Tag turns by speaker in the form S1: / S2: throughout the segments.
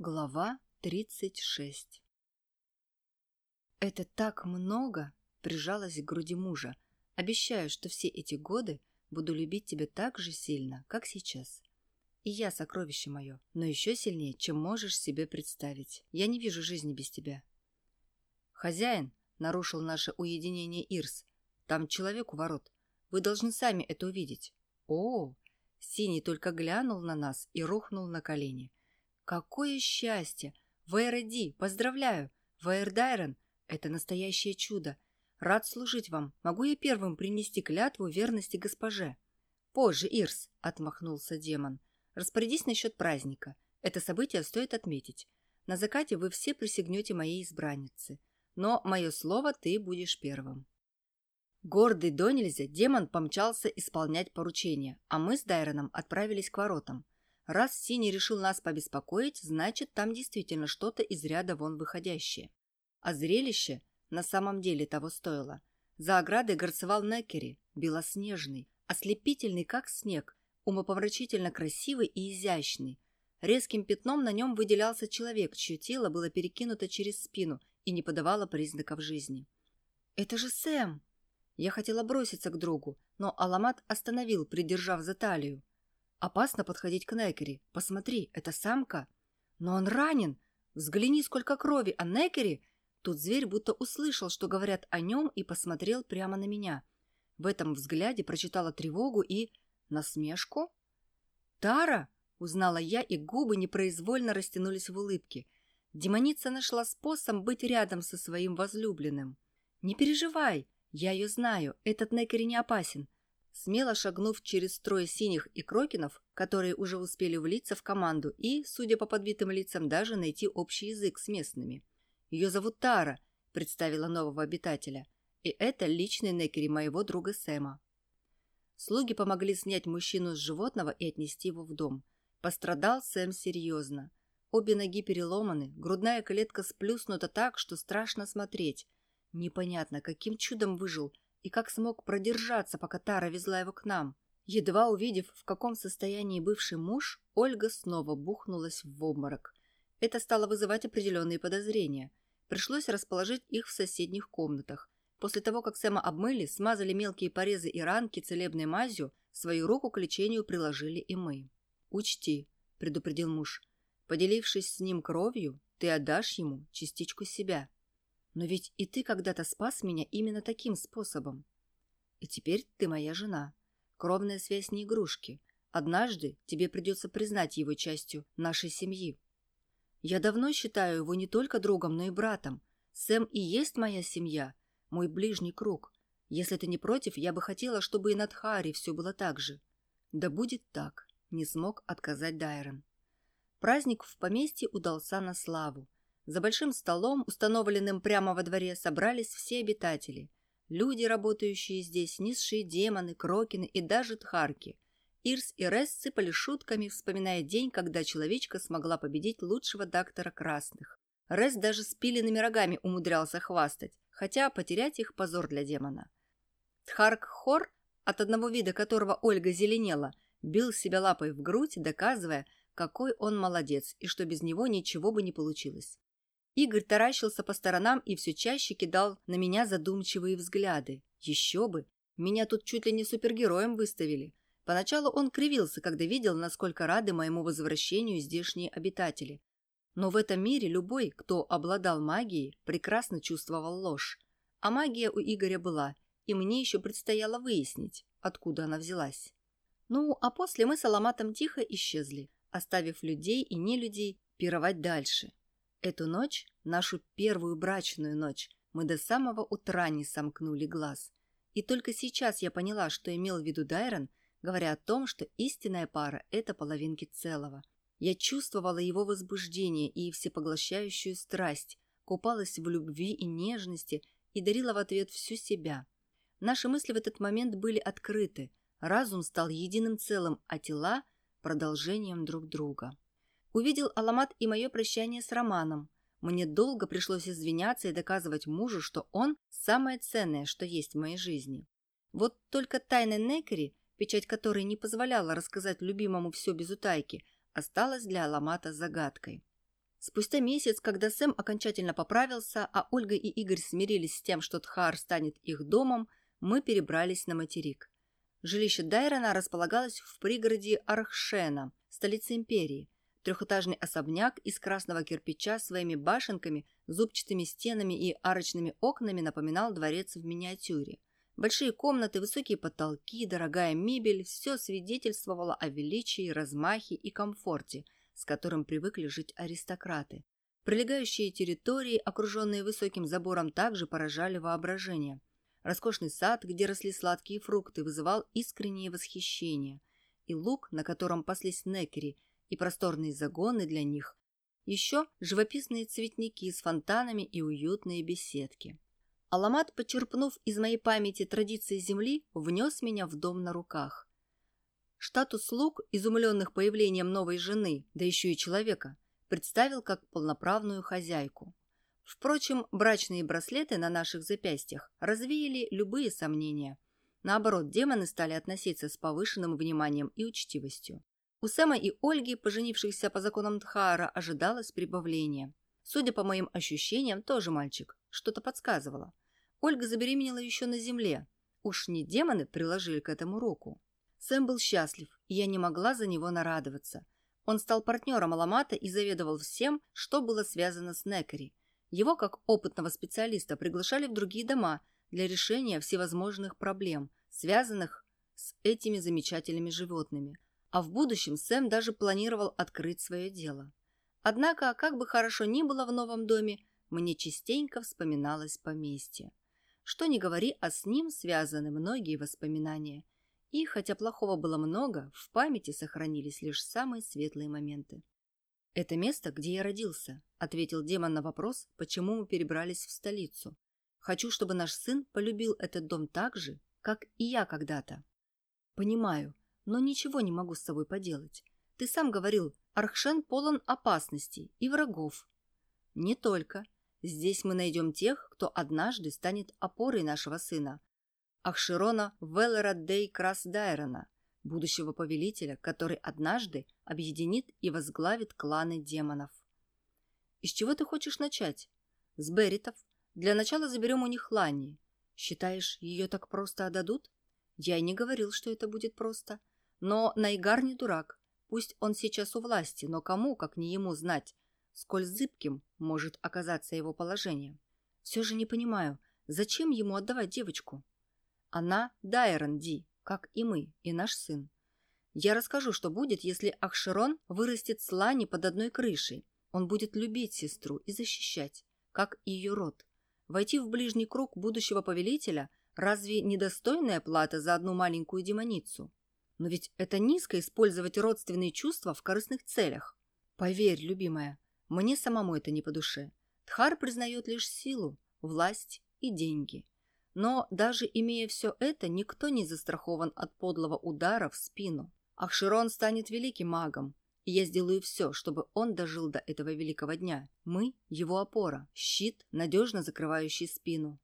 S1: Глава 36 «Это так много!» – прижалась к груди мужа. «Обещаю, что все эти годы буду любить тебя так же сильно, как сейчас. И я, сокровище мое, но еще сильнее, чем можешь себе представить. Я не вижу жизни без тебя». «Хозяин!» – нарушил наше уединение Ирс. «Там человек у ворот. Вы должны сами это увидеть». «О!» Синий только глянул на нас и рухнул на колени. «Какое счастье! Вэйрэди, поздравляю! Вэйрдайрон, это настоящее чудо! Рад служить вам. Могу я первым принести клятву верности госпоже?» «Позже, Ирс», — отмахнулся демон. «Распорядись насчет праздника. Это событие стоит отметить. На закате вы все присягнете моей избраннице. Но мое слово ты будешь первым». Гордый до нельзя, демон помчался исполнять поручение, а мы с Дайроном отправились к воротам. Раз Синий решил нас побеспокоить, значит, там действительно что-то из ряда вон выходящее. А зрелище на самом деле того стоило. За оградой горцевал Некери, белоснежный, ослепительный, как снег, умопомрачительно красивый и изящный. Резким пятном на нем выделялся человек, чье тело было перекинуто через спину и не подавало признаков жизни. «Это же Сэм!» Я хотела броситься к другу, но Аламат остановил, придержав за талию. «Опасно подходить к Некери. Посмотри, это самка. Но он ранен. Взгляни, сколько крови. А Некери...» Тут зверь будто услышал, что говорят о нем, и посмотрел прямо на меня. В этом взгляде прочитала тревогу и... насмешку. «Тара!» — узнала я, и губы непроизвольно растянулись в улыбке. Демоница нашла способ быть рядом со своим возлюбленным. «Не переживай!» Я ее знаю, этот Некери не опасен. Смело шагнув через строй синих и крокинов, которые уже успели влиться в команду и, судя по подбитым лицам, даже найти общий язык с местными. Ее зовут Тара, представила нового обитателя. И это личный Некери моего друга Сэма. Слуги помогли снять мужчину с животного и отнести его в дом. Пострадал Сэм серьезно. Обе ноги переломаны, грудная клетка сплюснута так, что страшно смотреть. Непонятно, каким чудом выжил и как смог продержаться, пока Тара везла его к нам. Едва увидев, в каком состоянии бывший муж, Ольга снова бухнулась в обморок. Это стало вызывать определенные подозрения. Пришлось расположить их в соседних комнатах. После того, как Сэма обмыли, смазали мелкие порезы и ранки целебной мазью, свою руку к лечению приложили и мы. «Учти», — предупредил муж, — «поделившись с ним кровью, ты отдашь ему частичку себя». Но ведь и ты когда-то спас меня именно таким способом. И теперь ты моя жена. Кровная связь не игрушки. Однажды тебе придется признать его частью нашей семьи. Я давно считаю его не только другом, но и братом. Сэм и есть моя семья, мой ближний круг. Если ты не против, я бы хотела, чтобы и над Хари все было так же. Да будет так, не смог отказать Дайрон. Праздник в поместье удался на славу. За большим столом, установленным прямо во дворе, собрались все обитатели. Люди, работающие здесь, низшие демоны, крокины и даже тхарки. Ирс и Рес сыпали шутками, вспоминая день, когда человечка смогла победить лучшего доктора красных. Рес даже с пиленными рогами умудрялся хвастать, хотя потерять их позор для демона. Тхарк Хор, от одного вида которого Ольга зеленела, бил себя лапой в грудь, доказывая, какой он молодец и что без него ничего бы не получилось. Игорь таращился по сторонам и все чаще кидал на меня задумчивые взгляды. Еще бы! Меня тут чуть ли не супергероем выставили. Поначалу он кривился, когда видел, насколько рады моему возвращению здешние обитатели. Но в этом мире любой, кто обладал магией, прекрасно чувствовал ложь. А магия у Игоря была, и мне еще предстояло выяснить, откуда она взялась. Ну, а после мы с Аламатом тихо исчезли, оставив людей и нелюдей пировать дальше. Эту ночь, нашу первую брачную ночь, мы до самого утра не сомкнули глаз. И только сейчас я поняла, что имел в виду Дайрон, говоря о том, что истинная пара – это половинки целого. Я чувствовала его возбуждение и всепоглощающую страсть, купалась в любви и нежности и дарила в ответ всю себя. Наши мысли в этот момент были открыты, разум стал единым целым, а тела – продолжением друг друга. Увидел Аламат и мое прощание с Романом. Мне долго пришлось извиняться и доказывать мужу, что он – самое ценное, что есть в моей жизни. Вот только тайна Некери, печать которой не позволяла рассказать любимому все без утайки, осталась для Аламата загадкой. Спустя месяц, когда Сэм окончательно поправился, а Ольга и Игорь смирились с тем, что Тхар станет их домом, мы перебрались на материк. Жилище Дайрона располагалось в пригороде Архшена, столице империи. Трехэтажный особняк из красного кирпича своими башенками, зубчатыми стенами и арочными окнами напоминал дворец в миниатюре. Большие комнаты, высокие потолки, дорогая мебель – все свидетельствовало о величии, размахе и комфорте, с которым привыкли жить аристократы. Прилегающие территории, окруженные высоким забором, также поражали воображение. Роскошный сад, где росли сладкие фрукты, вызывал искреннее восхищение. И луг, на котором паслись некери, и просторные загоны для них. Еще живописные цветники с фонтанами и уютные беседки. Аламат, почерпнув из моей памяти традиции земли, внес меня в дом на руках. Штатус слуг, изумленных появлением новой жены, да еще и человека, представил как полноправную хозяйку. Впрочем, брачные браслеты на наших запястьях развеяли любые сомнения. Наоборот, демоны стали относиться с повышенным вниманием и учтивостью. У Сэма и Ольги, поженившихся по законам Дхара, ожидалось прибавление. Судя по моим ощущениям, тоже мальчик. Что-то подсказывало. Ольга забеременела еще на земле. Уж не демоны приложили к этому руку. Сэм был счастлив, и я не могла за него нарадоваться. Он стал партнером Аламата и заведовал всем, что было связано с Некари. Его, как опытного специалиста, приглашали в другие дома для решения всевозможных проблем, связанных с этими замечательными животными. А в будущем Сэм даже планировал открыть свое дело. Однако, как бы хорошо ни было в новом доме, мне частенько вспоминалось поместье. Что ни говори, а с ним связаны многие воспоминания. И, хотя плохого было много, в памяти сохранились лишь самые светлые моменты. «Это место, где я родился», — ответил демон на вопрос, почему мы перебрались в столицу. «Хочу, чтобы наш сын полюбил этот дом так же, как и я когда-то». «Понимаю, но ничего не могу с собой поделать. Ты сам говорил, Архшен полон опасностей и врагов». «Не только. Здесь мы найдем тех, кто однажды станет опорой нашего сына. Ахширона Веллера Дей Красдайрона, будущего повелителя, который однажды объединит и возглавит кланы демонов. Из чего ты хочешь начать? С Беритов. Для начала заберем у них Ланни. Считаешь, ее так просто отдадут? Я и не говорил, что это будет просто. Но Найгар не дурак. Пусть он сейчас у власти, но кому, как не ему, знать, сколь зыбким может оказаться его положение. Все же не понимаю, зачем ему отдавать девочку? Она Дайрон Ди, как и мы, и наш сын. Я расскажу, что будет, если Ахшерон вырастет с Лани под одной крышей. Он будет любить сестру и защищать, как и ее род. Войти в ближний круг будущего повелителя разве недостойная плата за одну маленькую демоницу? Но ведь это низко использовать родственные чувства в корыстных целях. Поверь, любимая, мне самому это не по душе. Тхар признает лишь силу, власть и деньги. Но даже имея все это, никто не застрахован от подлого удара в спину. Ахширон станет великим магом, и я сделаю все, чтобы он дожил до этого великого дня. Мы – его опора, щит, надежно закрывающий спину.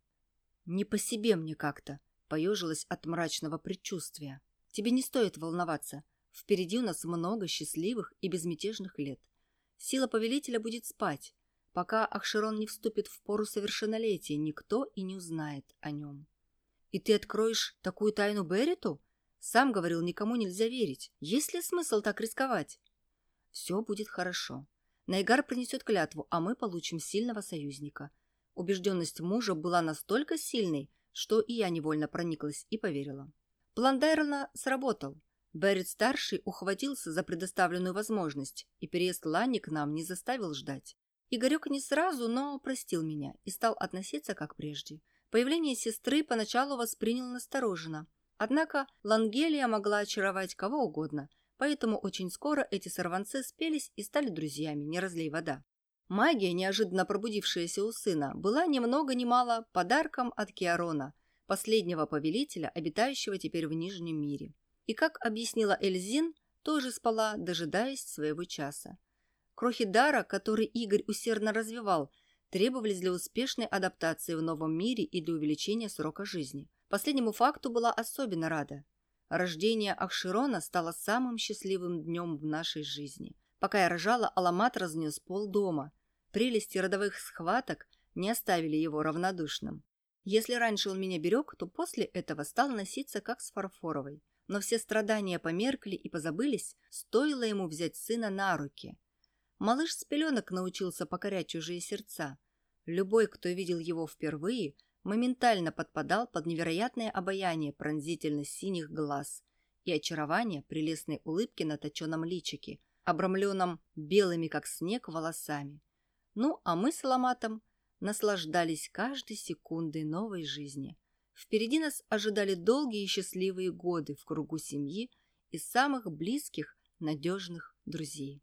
S1: Не по себе мне как-то, поежилась от мрачного предчувствия. Тебе не стоит волноваться. Впереди у нас много счастливых и безмятежных лет. Сила повелителя будет спать, Пока Ахширон не вступит в пору совершеннолетия, никто и не узнает о нем. И ты откроешь такую тайну Берриту? Сам говорил, никому нельзя верить. Есть ли смысл так рисковать? Все будет хорошо. Найгар принесет клятву, а мы получим сильного союзника. Убежденность мужа была настолько сильной, что и я невольно прониклась и поверила. План Дайрона сработал. Беррит-старший ухватился за предоставленную возможность, и переезд Лани к нам не заставил ждать. Игорек не сразу, но простил меня и стал относиться как прежде. Появление сестры поначалу воспринял настороженно. Однако Лангелия могла очаровать кого угодно, поэтому очень скоро эти сорванцы спелись и стали друзьями, не разлей вода. Магия, неожиданно пробудившаяся у сына, была ни много ни мало подарком от Киарона, последнего повелителя, обитающего теперь в Нижнем мире. И, как объяснила Эльзин, тоже спала, дожидаясь своего часа. Крохи дара, который Игорь усердно развивал, требовались для успешной адаптации в новом мире и для увеличения срока жизни. Последнему факту была особенно рада. Рождение Ахширона стало самым счастливым днем в нашей жизни. Пока я рожала, Аламат разнес пол дома. Прелести родовых схваток не оставили его равнодушным. Если раньше он меня берег, то после этого стал носиться как с фарфоровой. Но все страдания померкли и позабылись, стоило ему взять сына на руки. Малыш с пеленок научился покорять чужие сердца. Любой, кто видел его впервые, моментально подпадал под невероятное обаяние пронзительно синих глаз и очарование прелестной улыбки на точенном личике, обрамленном белыми, как снег, волосами. Ну, а мы с Ломатом наслаждались каждой секундой новой жизни. Впереди нас ожидали долгие и счастливые годы в кругу семьи и самых близких, надежных друзей.